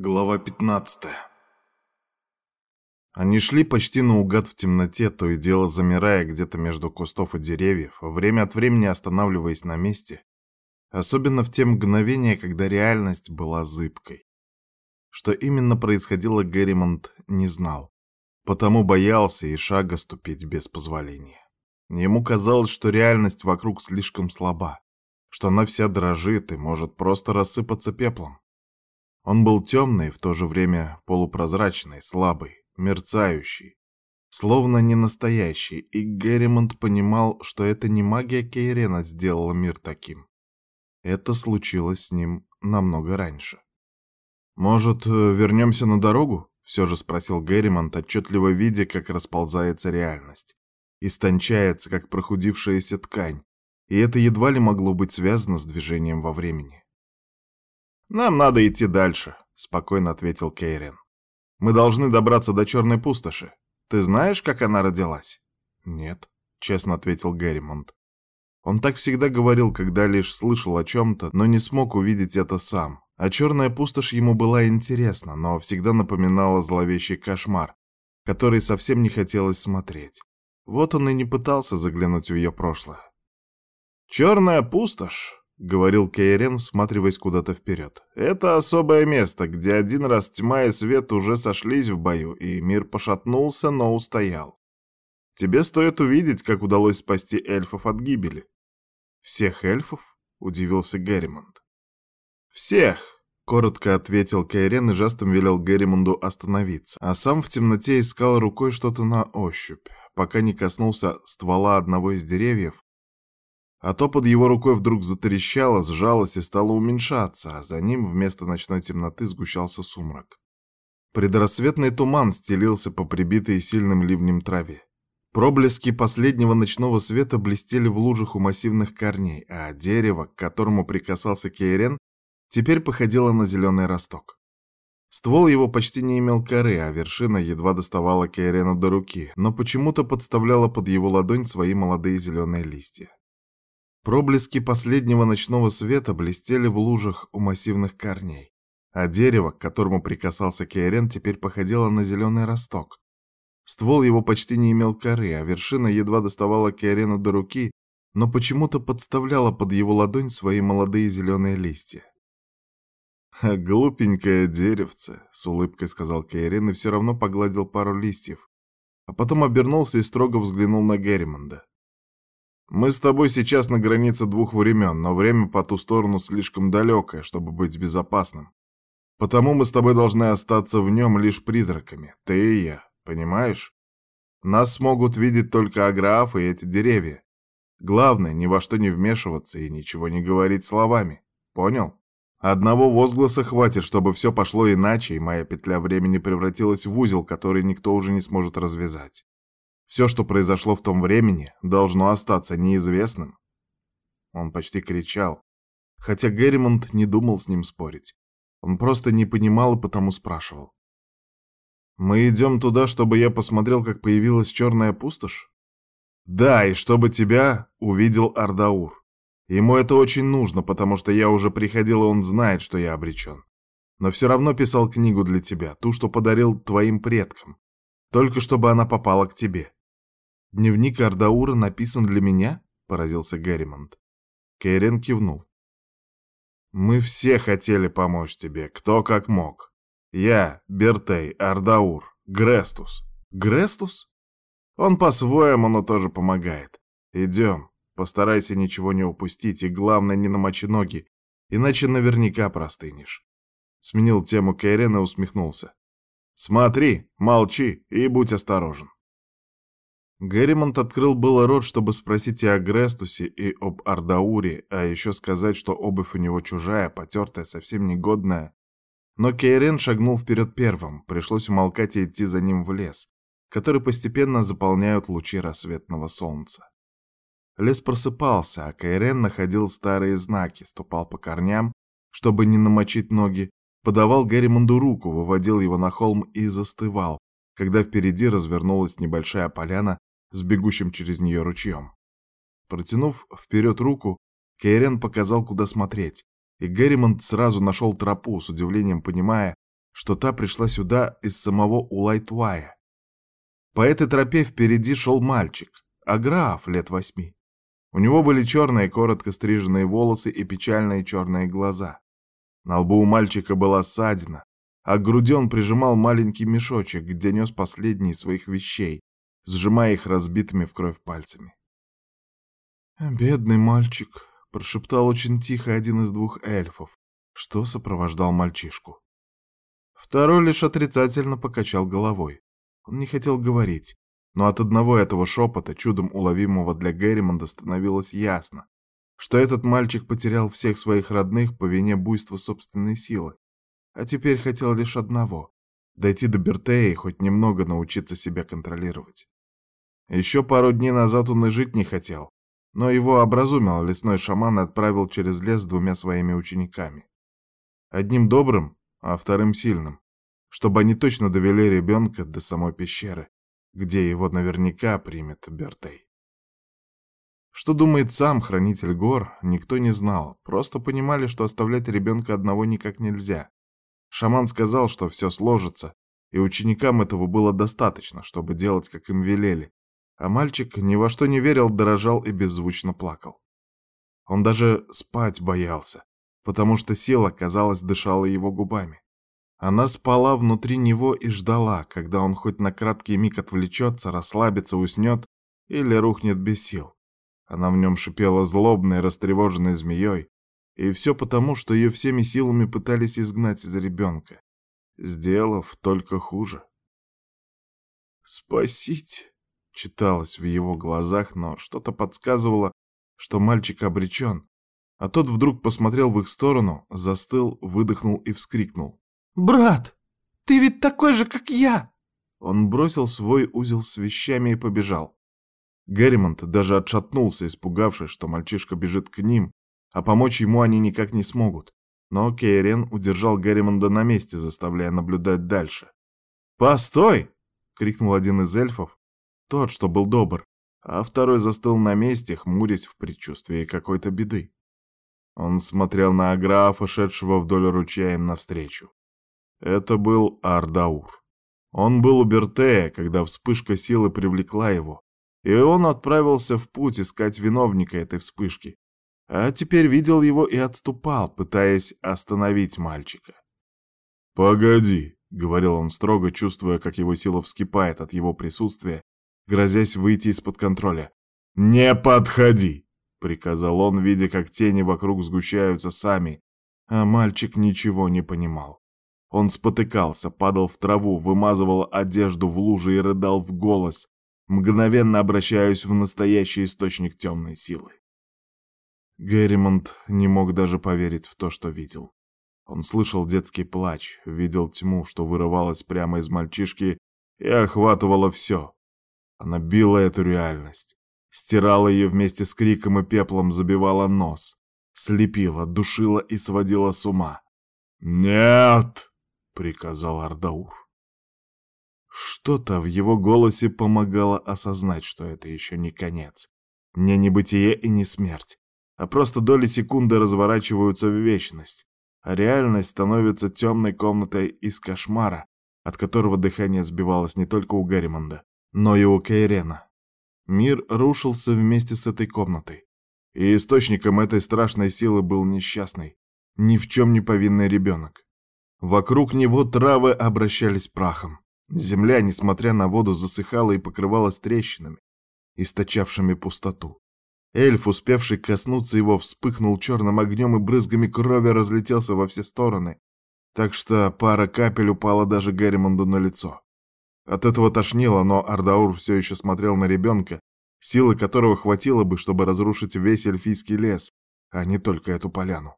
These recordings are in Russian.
Глава 15 Они шли почти наугад в темноте, то и дело замирая где-то между кустов и деревьев, время от времени останавливаясь на месте, особенно в те мгновения, когда реальность была зыбкой. Что именно происходило, Герримонт не знал, потому боялся и шага ступить без позволения. Ему казалось, что реальность вокруг слишком слаба, что она вся дрожит и может просто рассыпаться пеплом. Он был темный, в то же время полупрозрачный, слабый, мерцающий, словно не настоящий, и Герримонт понимал, что это не магия Кейрена сделала мир таким. Это случилось с ним намного раньше. «Может, э, вернемся на дорогу?» — все же спросил Герримонт, отчетливо видя, как расползается реальность. Истончается, как прохудившаяся ткань, и это едва ли могло быть связано с движением во времени. «Нам надо идти дальше», — спокойно ответил Кейрен. «Мы должны добраться до Черной пустоши. Ты знаешь, как она родилась?» «Нет», — честно ответил Герримонт. Он так всегда говорил, когда лишь слышал о чем-то, но не смог увидеть это сам. А Черная пустошь ему была интересна, но всегда напоминала зловещий кошмар, который совсем не хотелось смотреть. Вот он и не пытался заглянуть в ее прошлое. «Черная пустошь», — говорил Кейрен, всматриваясь куда-то вперед. «Это особое место, где один раз тьма и свет уже сошлись в бою, и мир пошатнулся, но устоял. Тебе стоит увидеть, как удалось спасти эльфов от гибели». «Всех эльфов?» — удивился Герримонт. «Всех!» — коротко ответил Кейрен и жестом велел Герримонду остановиться, а сам в темноте искал рукой что-то на ощупь, пока не коснулся ствола одного из деревьев, а то под его рукой вдруг затрещало, сжалось и стало уменьшаться, а за ним вместо ночной темноты сгущался сумрак. Предрассветный туман стелился по прибитой сильным ливнем траве. Проблески последнего ночного света блестели в лужах у массивных корней, а дерево, к которому прикасался Кейрен, теперь походило на зеленый росток. Ствол его почти не имел коры, а вершина едва доставала Кейрену до руки, но почему-то подставляла под его ладонь свои молодые зеленые листья. Проблески последнего ночного света блестели в лужах у массивных корней, а дерево, к которому прикасался Кейрен, теперь походило на зеленый росток. Ствол его почти не имел коры, а вершина едва доставала Кейрену до руки, но почему-то подставляла под его ладонь свои молодые зеленые листья. «Глупенькое деревце», — с улыбкой сказал Кейрен и все равно погладил пару листьев, а потом обернулся и строго взглянул на Герримонда. Мы с тобой сейчас на границе двух времен, но время по ту сторону слишком далекое, чтобы быть безопасным. Потому мы с тобой должны остаться в нем лишь призраками, ты и я, понимаешь? Нас смогут видеть только Аграф и эти деревья. Главное, ни во что не вмешиваться и ничего не говорить словами. Понял? Одного возгласа хватит, чтобы все пошло иначе, и моя петля времени превратилась в узел, который никто уже не сможет развязать. Все, что произошло в том времени, должно остаться неизвестным. Он почти кричал, хотя Герримонт не думал с ним спорить. Он просто не понимал и потому спрашивал. «Мы идем туда, чтобы я посмотрел, как появилась черная пустошь?» «Да, и чтобы тебя увидел Ардаур. Ему это очень нужно, потому что я уже приходил, и он знает, что я обречен. Но все равно писал книгу для тебя, ту, что подарил твоим предкам. Только чтобы она попала к тебе. «Дневник Ардаура написан для меня?» — поразился Герримонт. Кейрен кивнул. «Мы все хотели помочь тебе, кто как мог. Я, Бертей, Ардаур, Грестус». «Грестус?» «Он по-своему, но тоже помогает. Идем, постарайся ничего не упустить, и главное, не намочи ноги, иначе наверняка простынешь». Сменил тему Кейрен и усмехнулся. «Смотри, молчи и будь осторожен». Герримонт открыл было рот, чтобы спросить и о Грестусе, и об Ардауре, а еще сказать, что обувь у него чужая, потертая, совсем негодная. Но Кейрен шагнул вперед первым, пришлось умолкать и идти за ним в лес, который постепенно заполняют лучи рассветного солнца. Лес просыпался, а Кайрен находил старые знаки, ступал по корням, чтобы не намочить ноги, подавал Герримонду руку, выводил его на холм и застывал, когда впереди развернулась небольшая поляна с бегущим через нее ручьем. Протянув вперед руку, Кейрен показал, куда смотреть, и Герримонт сразу нашел тропу, с удивлением понимая, что та пришла сюда из самого Улайтуая. По этой тропе впереди шел мальчик, Аграф лет восьми. У него были черные коротко стриженные волосы и печальные черные глаза. На лбу у мальчика была ссадина, а к груди он прижимал маленький мешочек, где нес последние своих вещей, сжимая их разбитыми в кровь пальцами. «Бедный мальчик», — прошептал очень тихо один из двух эльфов, что сопровождал мальчишку. Второй лишь отрицательно покачал головой. Он не хотел говорить, но от одного этого шепота, чудом уловимого для Герримонда, становилось ясно, что этот мальчик потерял всех своих родных по вине буйства собственной силы, а теперь хотел лишь одного — дойти до Бертея и хоть немного научиться себя контролировать. Еще пару дней назад он и жить не хотел, но его образумил лесной шаман и отправил через лес с двумя своими учениками. Одним добрым, а вторым сильным, чтобы они точно довели ребенка до самой пещеры, где его наверняка примет Бертей. Что думает сам хранитель гор, никто не знал, просто понимали, что оставлять ребенка одного никак нельзя. Шаман сказал, что все сложится, и ученикам этого было достаточно, чтобы делать, как им велели, а мальчик ни во что не верил, дорожал и беззвучно плакал. Он даже спать боялся, потому что сила, казалось, дышала его губами. Она спала внутри него и ждала, когда он хоть на краткий миг отвлечется, расслабится, уснет или рухнет без сил. Она в нем шипела злобной, растревоженной змеей, и все потому, что ее всеми силами пытались изгнать из ребенка, сделав только хуже. «Спасите!» — читалось в его глазах, но что-то подсказывало, что мальчик обречен, а тот вдруг посмотрел в их сторону, застыл, выдохнул и вскрикнул. «Брат, ты ведь такой же, как я!» Он бросил свой узел с вещами и побежал. Герримонт даже отшатнулся, испугавшись, что мальчишка бежит к ним, а помочь ему они никак не смогут. Но Кейрен удержал Герримонда на месте, заставляя наблюдать дальше. «Постой!» — крикнул один из эльфов, тот, что был добр, а второй застыл на месте, хмурясь в предчувствии какой-то беды. Он смотрел на Аграфа, шедшего вдоль ручья им навстречу. Это был Ардаур. Он был у Бертея, когда вспышка силы привлекла его, и он отправился в путь искать виновника этой вспышки, а теперь видел его и отступал, пытаясь остановить мальчика. «Погоди», — говорил он строго, чувствуя, как его сила вскипает от его присутствия, грозясь выйти из-под контроля. «Не подходи!» — приказал он, видя, как тени вокруг сгущаются сами, а мальчик ничего не понимал. Он спотыкался, падал в траву, вымазывал одежду в луже и рыдал в голос, мгновенно обращаясь в настоящий источник темной силы. Герримонт не мог даже поверить в то, что видел. Он слышал детский плач, видел тьму, что вырывалась прямо из мальчишки и охватывала все. Она била эту реальность. Стирала ее вместе с криком и пеплом, забивала нос. Слепила, душила и сводила с ума. «Нет!» — приказал Ардаур. Что-то в его голосе помогало осознать, что это еще не конец. Не небытие и не смерть, а просто доли секунды разворачиваются в вечность, а реальность становится темной комнатой из кошмара, от которого дыхание сбивалось не только у Гарримонда, но и у Кейрена. Мир рушился вместе с этой комнатой. И источником этой страшной силы был несчастный, ни в чем не повинный ребенок. Вокруг него травы обращались прахом. Земля, несмотря на воду, засыхала и покрывалась трещинами, источавшими пустоту. Эльф, успевший коснуться его, вспыхнул черным огнем и брызгами крови разлетелся во все стороны, так что пара капель упала даже Герримонду на лицо. От этого тошнило, но Ардаур все еще смотрел на ребенка, силы которого хватило бы, чтобы разрушить весь эльфийский лес, а не только эту поляну.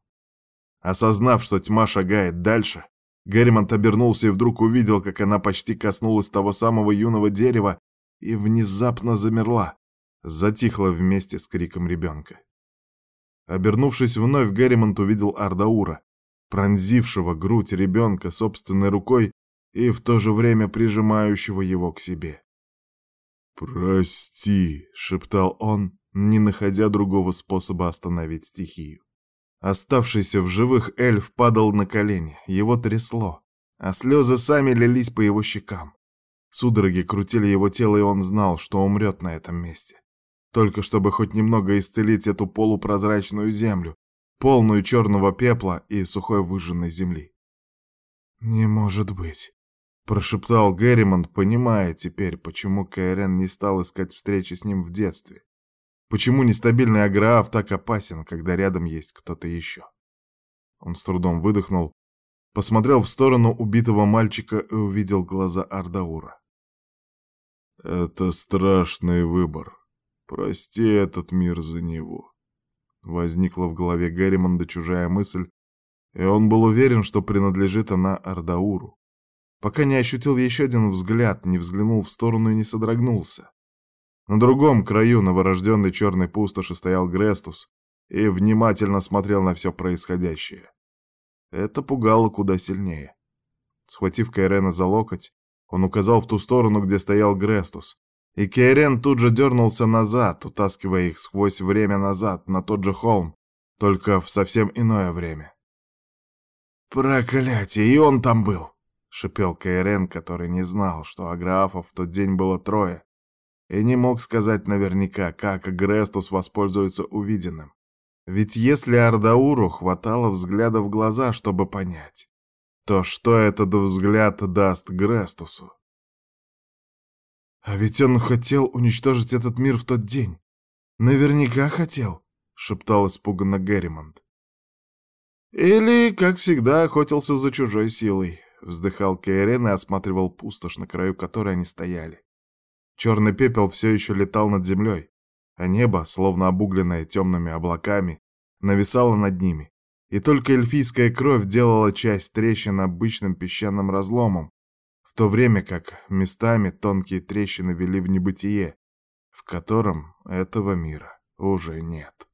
Осознав, что тьма шагает дальше, Герримонт обернулся и вдруг увидел, как она почти коснулась того самого юного дерева и внезапно замерла, затихла вместе с криком ребенка. Обернувшись вновь, Герримонт увидел Ардаура, пронзившего грудь ребенка собственной рукой и в то же время прижимающего его к себе. «Прости», — шептал он, не находя другого способа остановить стихию. Оставшийся в живых эльф падал на колени, его трясло. а слезы сами лились по его щекам. Судороги крутили его тело, и он знал, что умрет на этом месте. Только чтобы хоть немного исцелить эту полупрозрачную землю, полную черного пепла и сухой выжженной земли. «Не может быть», — прошептал Герримонт, понимая теперь, почему Кайрен не стал искать встречи с ним в детстве. Почему нестабильный Аграав так опасен, когда рядом есть кто-то еще? Он с трудом выдохнул, посмотрел в сторону убитого мальчика и увидел глаза Ардаура. «Это страшный выбор. Прости этот мир за него». Возникла в голове Герримонда чужая мысль, и он был уверен, что принадлежит она Ардауру. Пока не ощутил еще один взгляд, не взглянул в сторону и не содрогнулся. На другом краю новорожденной черной пустоши стоял Грестус и внимательно смотрел на все происходящее. Это пугало куда сильнее. Схватив Кайрена за локоть, он указал в ту сторону, где стоял Грестус, и Кейрен тут же дернулся назад, утаскивая их сквозь время назад, на тот же холм, только в совсем иное время. «Проклятие, и он там был!» — шипел Кейрен, который не знал, что Аграфов в тот день было трое, и не мог сказать наверняка, как Грестус воспользуется увиденным. Ведь если Ардауру хватало взгляда в глаза, чтобы понять, то что этот взгляд даст Грестусу? А ведь он хотел уничтожить этот мир в тот день. Наверняка хотел, шептал испуганно Герримонт. Или, как всегда, охотился за чужой силой, вздыхал Кейрен и осматривал пустошь, на краю которой они стояли. Черный пепел все еще летал над землей, а небо, словно обугленное темными облаками, нависало над ними, и только эльфийская кровь делала часть трещин обычным песчаным разломом, то время как местами тонкие трещины вели в небытие, в котором этого мира уже нет.